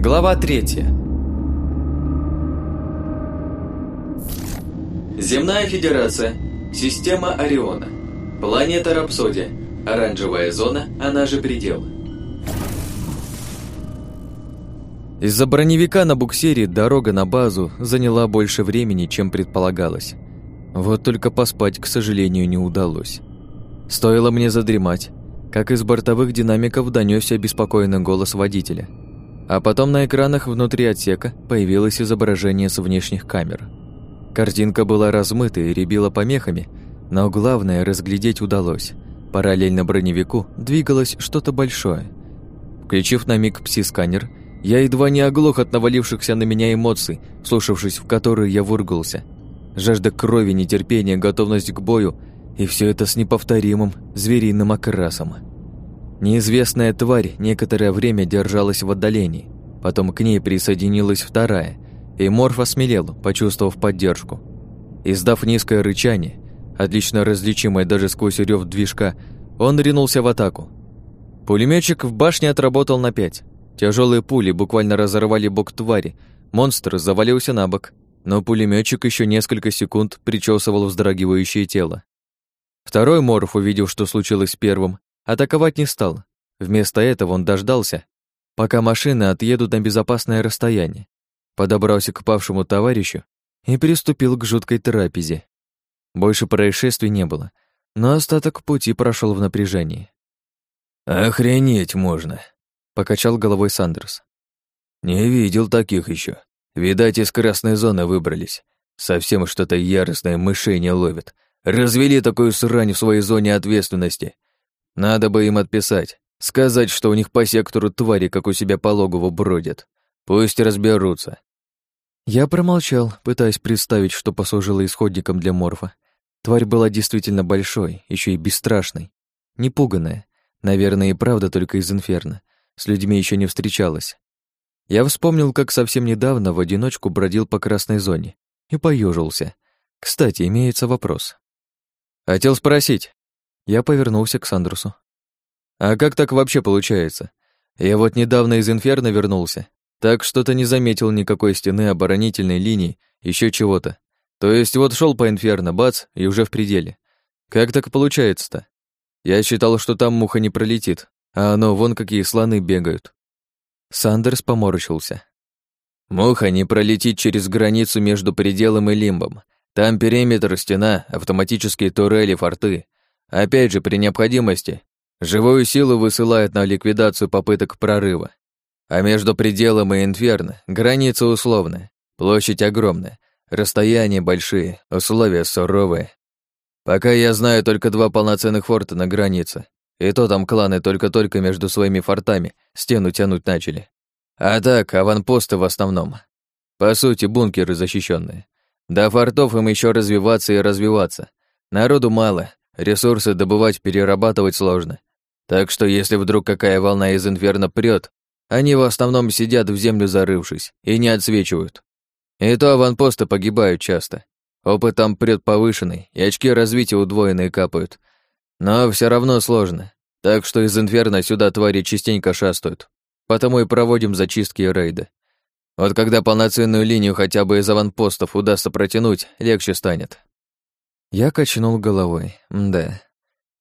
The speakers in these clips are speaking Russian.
Глава третья. Земная Федерация. Система Ориона. Планета Рапсодия. Оранжевая зона, она же предел. Из-за броневика на буксире дорога на базу заняла больше времени, чем предполагалось. Вот только поспать, к сожалению, не удалось. Стоило мне задремать, как из бортовых динамиков донесся обеспокоенный голос водителя. А потом на экранах внутри отсека появилось изображение с внешних камер. Картинка была размыта и рябила помехами, но главное разглядеть удалось. Параллельно броневику двигалось что-то большое. Включив на миг пси-сканер, я едва не оглох от навалившихся на меня эмоций, слушавшись в которые я выргался. Жажда крови, нетерпение, готовность к бою – и все это с неповторимым звериным окрасом. Неизвестная тварь некоторое время держалась в отдалении, потом к ней присоединилась вторая, и Морф осмелел, почувствовав поддержку. Издав низкое рычание, отлично различимое даже сквозь рев движка, он ринулся в атаку. Пулеметчик в башне отработал на пять. Тяжелые пули буквально разорвали бок твари. Монстр завалился на бок, но пулеметчик еще несколько секунд причесывал вздрагивающее тело. Второй Морф, увидев, что случилось с первым, атаковать не стал. Вместо этого он дождался, пока машины отъедут на безопасное расстояние, подобрался к павшему товарищу и приступил к жуткой трапезе. Больше происшествий не было, но остаток пути прошел в напряжении. «Охренеть можно!» — покачал головой Сандерс. «Не видел таких еще. Видать, из красной зоны выбрались. Совсем что-то яростное мышение ловит, Развели такую срань в своей зоне ответственности. Надо бы им отписать, сказать, что у них по сектору твари, как у себя по логову, бродят. Пусть разберутся. Я промолчал, пытаясь представить, что послужило исходником для морфа. Тварь была действительно большой, еще и бесстрашной. Непуганная. Наверное, и правда только из инферно. С людьми еще не встречалась. Я вспомнил, как совсем недавно в одиночку бродил по красной зоне и поежился. Кстати, имеется вопрос. Хотел спросить. Я повернулся к Сандрусу. А как так вообще получается? Я вот недавно из Инферно вернулся, так что-то не заметил никакой стены оборонительной линии, еще чего-то. То есть вот шел по Инферно, бац, и уже в пределе. Как так получается-то? Я считал, что там муха не пролетит, а оно вон какие слоны бегают. Сандерс поморщился. Муха не пролетит через границу между пределом и лимбом. Там периметр, стена, автоматические турели, форты. Опять же, при необходимости, живую силу высылают на ликвидацию попыток прорыва. А между пределом и инферно граница условная, площадь огромная, расстояния большие, условия суровые. Пока я знаю только два полноценных форта на границе, и то там кланы только-только между своими фортами стену тянуть начали. А так, аванпосты в основном. По сути, бункеры защищенные. До фортов им еще развиваться и развиваться. Народу мало, ресурсы добывать, перерабатывать сложно. Так что если вдруг какая волна из инферно прет, они в основном сидят в землю зарывшись и не отсвечивают. И то аванпосты погибают часто. Опыт там прет повышенный, и очки развития удвоенные капают. Но все равно сложно. Так что из инферно сюда твари частенько шастают. Потому и проводим зачистки и рейды. Вот когда полноценную линию хотя бы из аванпостов удастся протянуть, легче станет. Я качнул головой. Да.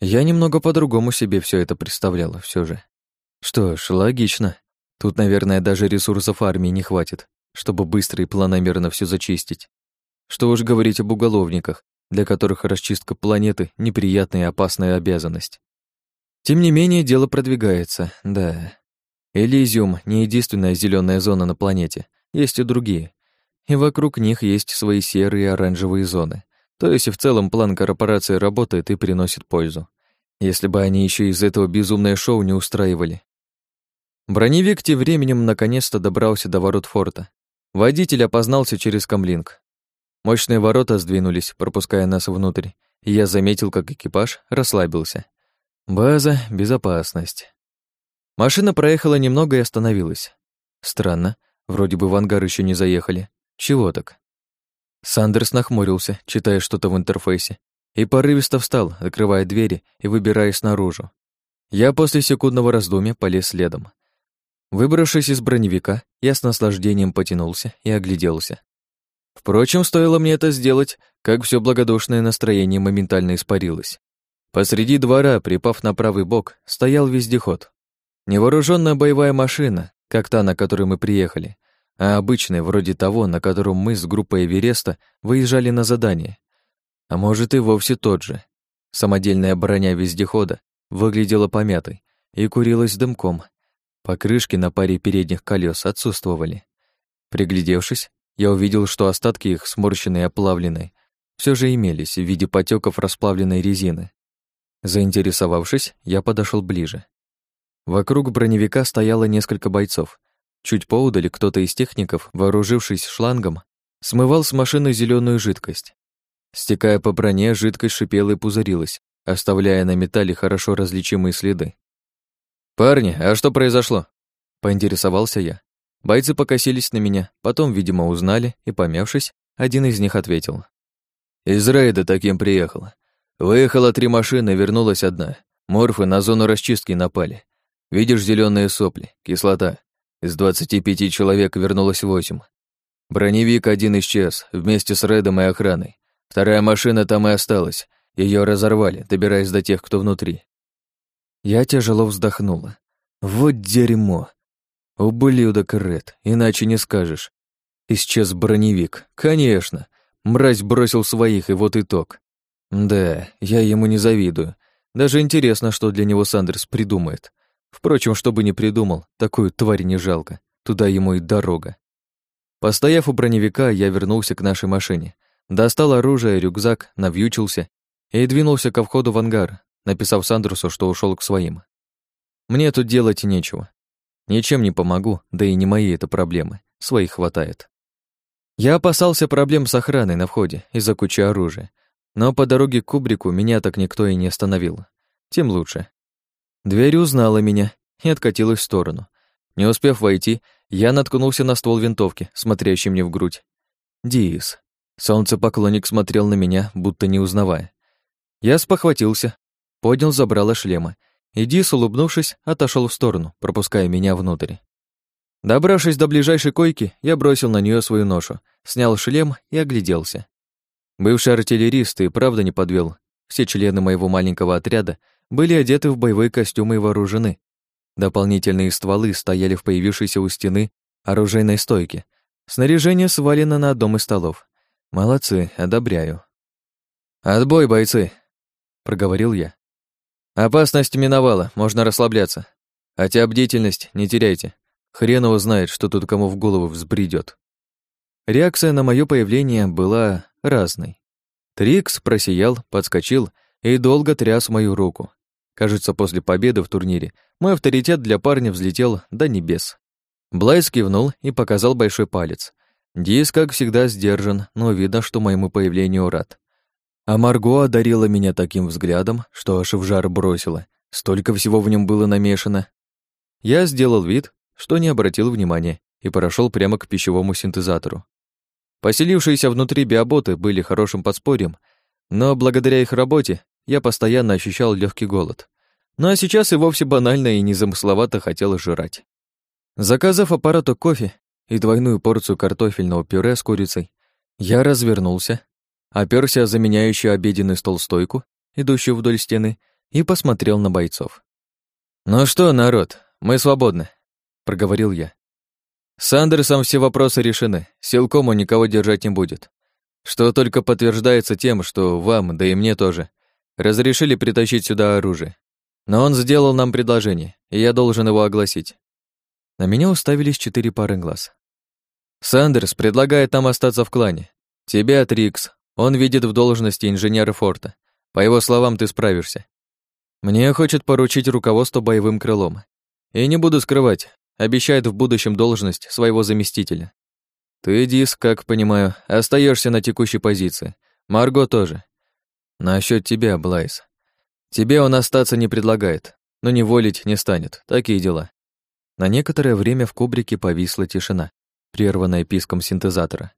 Я немного по-другому себе все это представляла все же. Что ж, логично. Тут, наверное, даже ресурсов армии не хватит, чтобы быстро и планомерно все зачистить. Что уж говорить об уголовниках, для которых расчистка планеты — неприятная и опасная обязанность. Тем не менее, дело продвигается, да. Элизиум — не единственная зеленая зона на планете, есть и другие. И вокруг них есть свои серые и оранжевые зоны. То есть в целом план корпорации работает и приносит пользу. Если бы они еще из этого безумное шоу не устраивали. Броневик тем временем наконец-то добрался до ворот форта. Водитель опознался через камлинг. Мощные ворота сдвинулись, пропуская нас внутрь, и я заметил, как экипаж расслабился. База, безопасность. Машина проехала немного и остановилась. Странно, вроде бы в ангар еще не заехали. Чего так? Сандерс нахмурился, читая что-то в интерфейсе, и порывисто встал, открывая двери и выбираясь наружу. Я после секундного раздумья полез следом. Выбравшись из броневика, я с наслаждением потянулся и огляделся. Впрочем, стоило мне это сделать, как все благодушное настроение моментально испарилось. Посреди двора, припав на правый бок, стоял вездеход. Невооруженная боевая машина, как та, на которой мы приехали, а обычная, вроде того, на котором мы с группой Эвереста выезжали на задание. А может и вовсе тот же. Самодельная броня вездехода выглядела помятой и курилась дымком. Покрышки на паре передних колес отсутствовали. Приглядевшись, я увидел, что остатки их, сморщенные и оплавленные, все же имелись в виде потеков расплавленной резины. Заинтересовавшись, я подошел ближе. Вокруг броневика стояло несколько бойцов. Чуть поудали кто-то из техников, вооружившись шлангом, смывал с машины зеленую жидкость. Стекая по броне, жидкость шипела и пузырилась, оставляя на металле хорошо различимые следы. «Парни, а что произошло?» — поинтересовался я. Бойцы покосились на меня, потом, видимо, узнали, и, помявшись, один из них ответил. «Из рейда таким приехал. Выехала три машины, вернулась одна. Морфы на зону расчистки напали. Видишь зеленые сопли, кислота. Из двадцати пяти человек вернулось восемь. Броневик один исчез, вместе с рейдом и охраной. Вторая машина там и осталась. Ее разорвали, добираясь до тех, кто внутри. Я тяжело вздохнула. Вот дерьмо. Ублюдок Ред, иначе не скажешь. Исчез броневик. Конечно. Мразь бросил своих, и вот итог. Да, я ему не завидую. Даже интересно, что для него Сандерс придумает. Впрочем, что бы ни придумал, такую тварь не жалко. Туда ему и дорога. Постояв у броневика, я вернулся к нашей машине. Достал оружие, рюкзак, навьючился и двинулся ко входу в ангар, написав Сандерсу, что ушел к своим. Мне тут делать нечего. Ничем не помогу, да и не мои это проблемы. Своих хватает. Я опасался проблем с охраной на входе из-за кучи оружия, но по дороге к кубрику меня так никто и не остановил. Тем лучше. Дверь узнала меня и откатилась в сторону. Не успев войти, я наткнулся на ствол винтовки, смотрящий мне в грудь. Диис. Солнцепоклонник смотрел на меня, будто не узнавая. Я спохватился, поднял забрало шлема и Дис, улыбнувшись, отошел в сторону, пропуская меня внутрь. Добравшись до ближайшей койки, я бросил на нее свою ношу, снял шлем и огляделся. Бывший артиллерист и правда не подвел. Все члены моего маленького отряда были одеты в боевые костюмы и вооружены. Дополнительные стволы стояли в появившейся у стены оружейной стойке. Снаряжение свалено на одном из столов. Молодцы, одобряю. «Отбой, бойцы!» — проговорил я. Опасность миновала, можно расслабляться. Хотя бдительность не теряйте. Хрен его знает, что тут кому в голову взбредет. Реакция на мое появление была разной. Трикс просиял, подскочил и долго тряс мою руку. Кажется, после победы в турнире мой авторитет для парня взлетел до небес. Блайс кивнул и показал большой палец. Дис, как всегда, сдержан, но видно, что моему появлению рад. А Марго одарила меня таким взглядом, что аж в жар бросила. Столько всего в нем было намешано. Я сделал вид, что не обратил внимания, и прошел прямо к пищевому синтезатору. Поселившиеся внутри биоботы были хорошим подспорьем, но благодаря их работе я постоянно ощущал легкий голод. Ну а сейчас и вовсе банально и незамысловато хотел жрать. Заказав аппарату кофе и двойную порцию картофельного пюре с курицей, я развернулся оперся о заменяющую обеденный стол стойку, идущую вдоль стены, и посмотрел на бойцов. «Ну что, народ, мы свободны», — проговорил я. «С Андерсом все вопросы решены, силком он никого держать не будет. Что только подтверждается тем, что вам, да и мне тоже, разрешили притащить сюда оружие. Но он сделал нам предложение, и я должен его огласить». На меня уставились четыре пары глаз. «Сандерс предлагает нам остаться в клане. Тебя, Трикс, он видит в должности инженера форта. По его словам, ты справишься. Мне хочет поручить руководство боевым крылом. И не буду скрывать, обещает в будущем должность своего заместителя. Ты, Дис, как понимаю, остаешься на текущей позиции. Марго тоже. Насчет тебя, Блайс. Тебе он остаться не предлагает, но не волить не станет. Такие дела. На некоторое время в кубрике повисла тишина, прерванная писком синтезатора.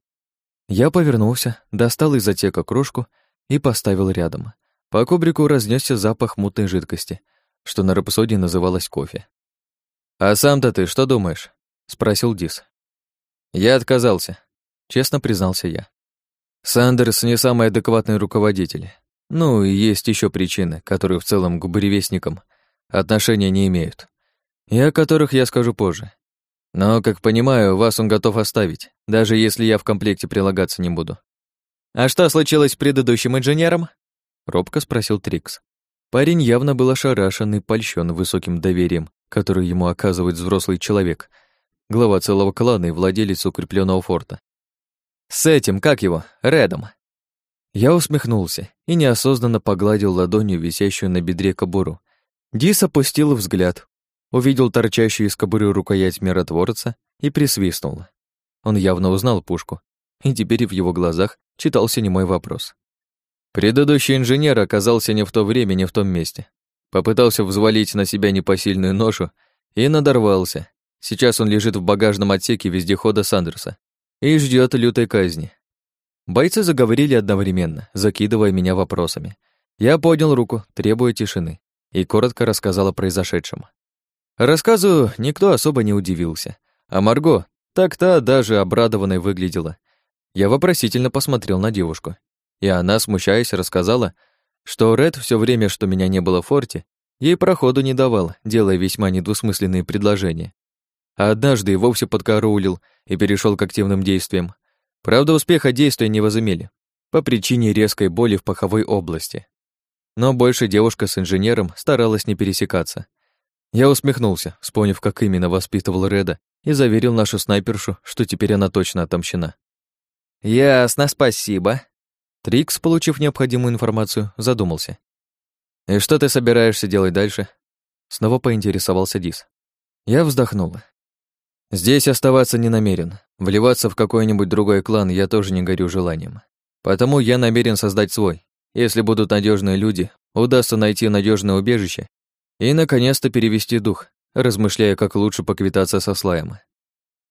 Я повернулся, достал из отека кружку и поставил рядом. По кубрику разнесся запах мутной жидкости, что на рапсодии называлось кофе. «А сам-то ты что думаешь?» — спросил Дис. «Я отказался», — честно признался я. Сандерс не самый адекватный руководитель. Ну, и есть еще причины, которые в целом к буревестникам отношения не имеют, и о которых я скажу позже. Но, как понимаю, вас он готов оставить, даже если я в комплекте прилагаться не буду. «А что случилось с предыдущим инженером?» — робко спросил Трикс. Парень явно был ошарашен и польщен высоким доверием, которое ему оказывает взрослый человек, глава целого клана и владелец укрепленного форта. «С этим, как его, Редом?» Я усмехнулся и неосознанно погладил ладонью висящую на бедре кобуру. Дис опустил взгляд, увидел торчащую из кобуры рукоять миротворца и присвистнул. Он явно узнал пушку, и теперь в его глазах читался немой вопрос. Предыдущий инженер оказался не в то время, не в том месте. Попытался взвалить на себя непосильную ношу и надорвался. Сейчас он лежит в багажном отсеке вездехода Сандерса и ждет лютой казни. Бойцы заговорили одновременно, закидывая меня вопросами. Я поднял руку, требуя тишины, и коротко рассказал о произошедшем. Рассказу никто особо не удивился, а Марго так-то даже обрадованной выглядела. Я вопросительно посмотрел на девушку, и она, смущаясь, рассказала, что Ред все время, что меня не было в форте, ей проходу не давал, делая весьма недвусмысленные предложения а однажды и вовсе подкараулил и перешел к активным действиям. Правда, успеха действия не возымели, по причине резкой боли в паховой области. Но больше девушка с инженером старалась не пересекаться. Я усмехнулся, вспомнив, как именно воспитывал Реда, и заверил нашу снайпершу, что теперь она точно отомщена. «Ясно, спасибо». Трикс, получив необходимую информацию, задумался. «И что ты собираешься делать дальше?» Снова поинтересовался Дис. Я вздохнула. Здесь оставаться не намерен. Вливаться в какой-нибудь другой клан я тоже не горю желанием. Потому я намерен создать свой. Если будут надежные люди, удастся найти надежное убежище и, наконец-то, перевести дух, размышляя, как лучше поквитаться со Слаем.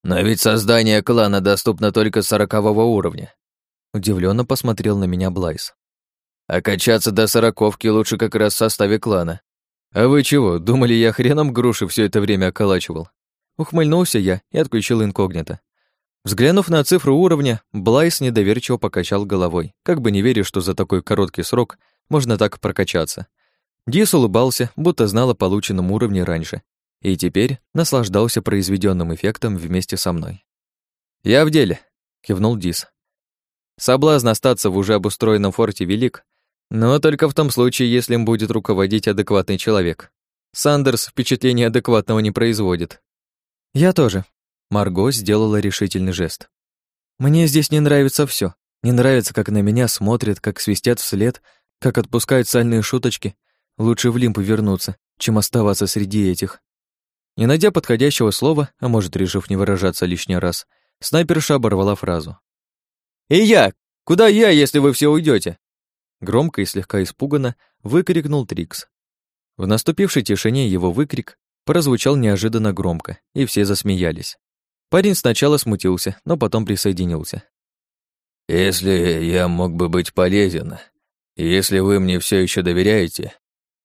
«Но ведь создание клана доступно только сорокового уровня», Удивленно посмотрел на меня Блайс. «А качаться до сороковки лучше как раз в составе клана. А вы чего, думали, я хреном груши все это время околачивал? Ухмыльнулся я и отключил инкогнито. Взглянув на цифру уровня, Блайс недоверчиво покачал головой, как бы не веря, что за такой короткий срок можно так прокачаться. Дис улыбался, будто знал о полученном уровне раньше, и теперь наслаждался произведенным эффектом вместе со мной. «Я в деле», — кивнул Дис. «Соблазн остаться в уже обустроенном форте велик, но только в том случае, если им будет руководить адекватный человек. Сандерс впечатление адекватного не производит, «Я тоже». Марго сделала решительный жест. «Мне здесь не нравится все. Не нравится, как на меня смотрят, как свистят вслед, как отпускают сальные шуточки. Лучше в Лимп вернуться, чем оставаться среди этих». Не найдя подходящего слова, а может, решив не выражаться лишний раз, снайперша оборвала фразу. «И я! Куда я, если вы все уйдете? Громко и слегка испуганно выкрикнул Трикс. В наступившей тишине его выкрик прозвучал неожиданно громко, и все засмеялись. Парень сначала смутился, но потом присоединился. «Если я мог бы быть полезен, если вы мне все еще доверяете»,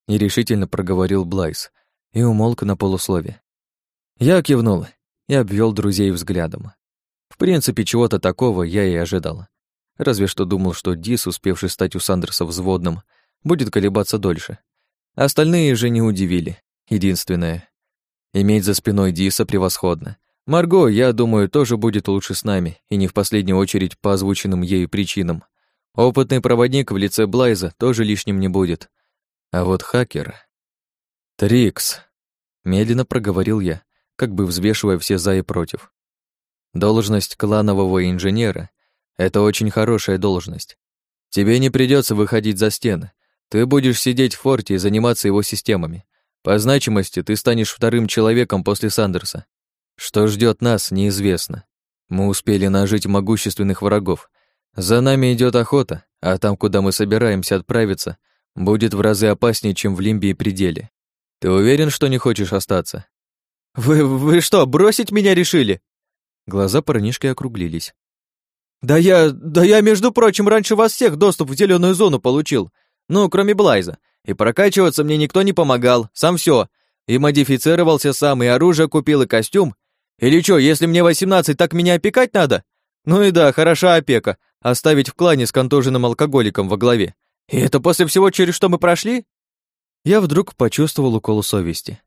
нерешительно проговорил Блайс и умолк на полуслове. Я кивнул и обвел друзей взглядом. В принципе, чего-то такого я и ожидал. Разве что думал, что Дис, успевший стать у Сандерса взводным, будет колебаться дольше. Остальные же не удивили. Единственное, Иметь за спиной Диса превосходно. Марго, я думаю, тоже будет лучше с нами, и не в последнюю очередь по озвученным ею причинам. Опытный проводник в лице Блайза тоже лишним не будет. А вот хакер... Трикс, медленно проговорил я, как бы взвешивая все за и против. Должность кланового инженера — это очень хорошая должность. Тебе не придется выходить за стены. Ты будешь сидеть в форте и заниматься его системами. По значимости ты станешь вторым человеком после Сандерса. Что ждет нас, неизвестно. Мы успели нажить могущественных врагов. За нами идет охота, а там, куда мы собираемся отправиться, будет в разы опаснее, чем в Лимбии пределе. Ты уверен, что не хочешь остаться? Вы, вы что, бросить меня решили? Глаза парнишки округлились. Да я, да я, между прочим, раньше вас всех доступ в зеленую зону получил. Ну, кроме Блайза. И прокачиваться мне никто не помогал, сам все. И модифицировался сам, и оружие купил, и костюм. Или что, если мне 18, так меня опекать надо? Ну и да, хороша опека. Оставить в клане с контуженным алкоголиком во главе. И это после всего, через что мы прошли? Я вдруг почувствовал укол совести.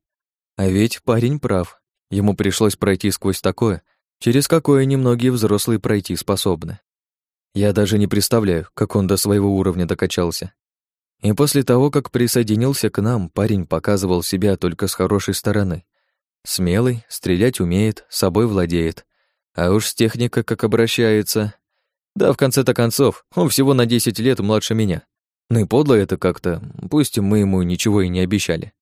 А ведь парень прав. Ему пришлось пройти сквозь такое, через какое немногие взрослые пройти способны. Я даже не представляю, как он до своего уровня докачался. И после того, как присоединился к нам, парень показывал себя только с хорошей стороны. Смелый, стрелять умеет, собой владеет. А уж с техникой как обращается. Да, в конце-то концов, он всего на 10 лет младше меня. Ну и подло это как-то, пусть мы ему ничего и не обещали.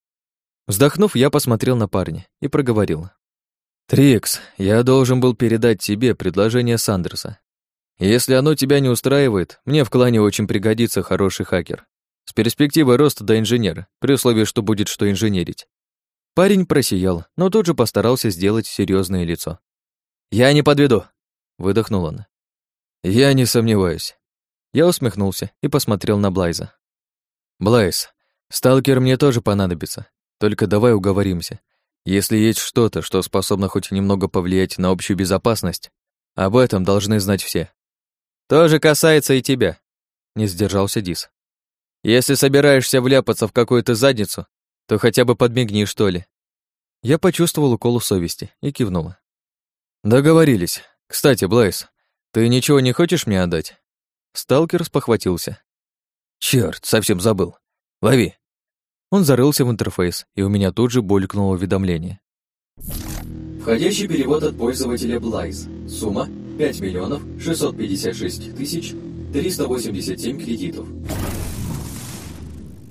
Вздохнув, я посмотрел на парня и проговорил. «Трикс, я должен был передать тебе предложение Сандерса. Если оно тебя не устраивает, мне в клане очень пригодится хороший хакер. С перспективой роста до инженера, при условии, что будет что инженерить. Парень просиял, но тут же постарался сделать серьезное лицо. «Я не подведу», — выдохнул он. «Я не сомневаюсь». Я усмехнулся и посмотрел на Блайза. «Блайз, сталкер мне тоже понадобится, только давай уговоримся. Если есть что-то, что способно хоть немного повлиять на общую безопасность, об этом должны знать все. Тоже касается и тебя, не сдержался Дис. Если собираешься вляпаться в какую-то задницу, то хотя бы подмигни, что ли. Я почувствовал укол совести и кивнула. Договорились. Кстати, Блайс, ты ничего не хочешь мне отдать? Сталкер спохватился. Черт, совсем забыл. Лови. Он зарылся в интерфейс, и у меня тут же булькнуло уведомление. Входящий перевод от пользователя Блайз. Сумма 5 миллионов 656 тысяч 387 кредитов.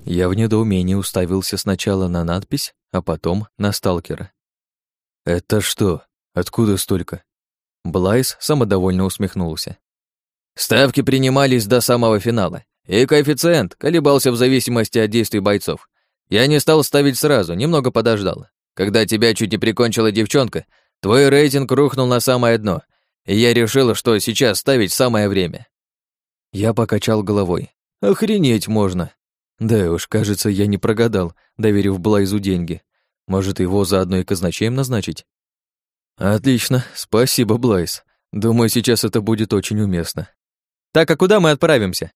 Я в недоумении уставился сначала на надпись, а потом на сталкера. «Это что? Откуда столько?» Блайс самодовольно усмехнулся. «Ставки принимались до самого финала, и коэффициент колебался в зависимости от действий бойцов. Я не стал ставить сразу, немного подождал. Когда тебя чуть не прикончила девчонка, твой рейтинг рухнул на самое дно, и я решил, что сейчас ставить самое время». Я покачал головой. «Охренеть можно!» Да уж, кажется, я не прогадал, доверив Блайзу деньги. Может, его заодно и казначеем назначить? Отлично, спасибо, Блайз. Думаю, сейчас это будет очень уместно. Так, а куда мы отправимся?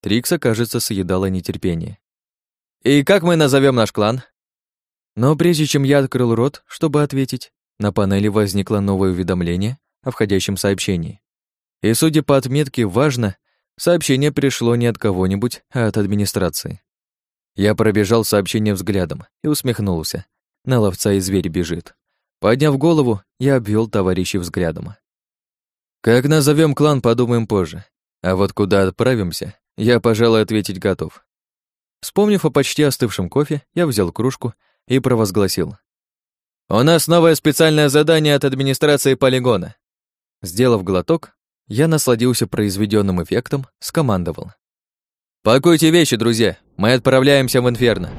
Трикса, кажется, съедала нетерпение. И как мы назовем наш клан? Но прежде чем я открыл рот, чтобы ответить, на панели возникло новое уведомление о входящем сообщении. И, судя по отметке «важно», сообщение пришло не от кого-нибудь, а от администрации. Я пробежал сообщение взглядом и усмехнулся. На ловца и зверь бежит. Подняв голову, я обвел товарищей взглядом. Как назовем клан, подумаем позже. А вот куда отправимся, я, пожалуй, ответить готов. Вспомнив о почти остывшем кофе, я взял кружку и провозгласил. «У нас новое специальное задание от администрации полигона». Сделав глоток, я насладился произведенным эффектом, скомандовал. «Пакуйте вещи, друзья, мы отправляемся в Инферно».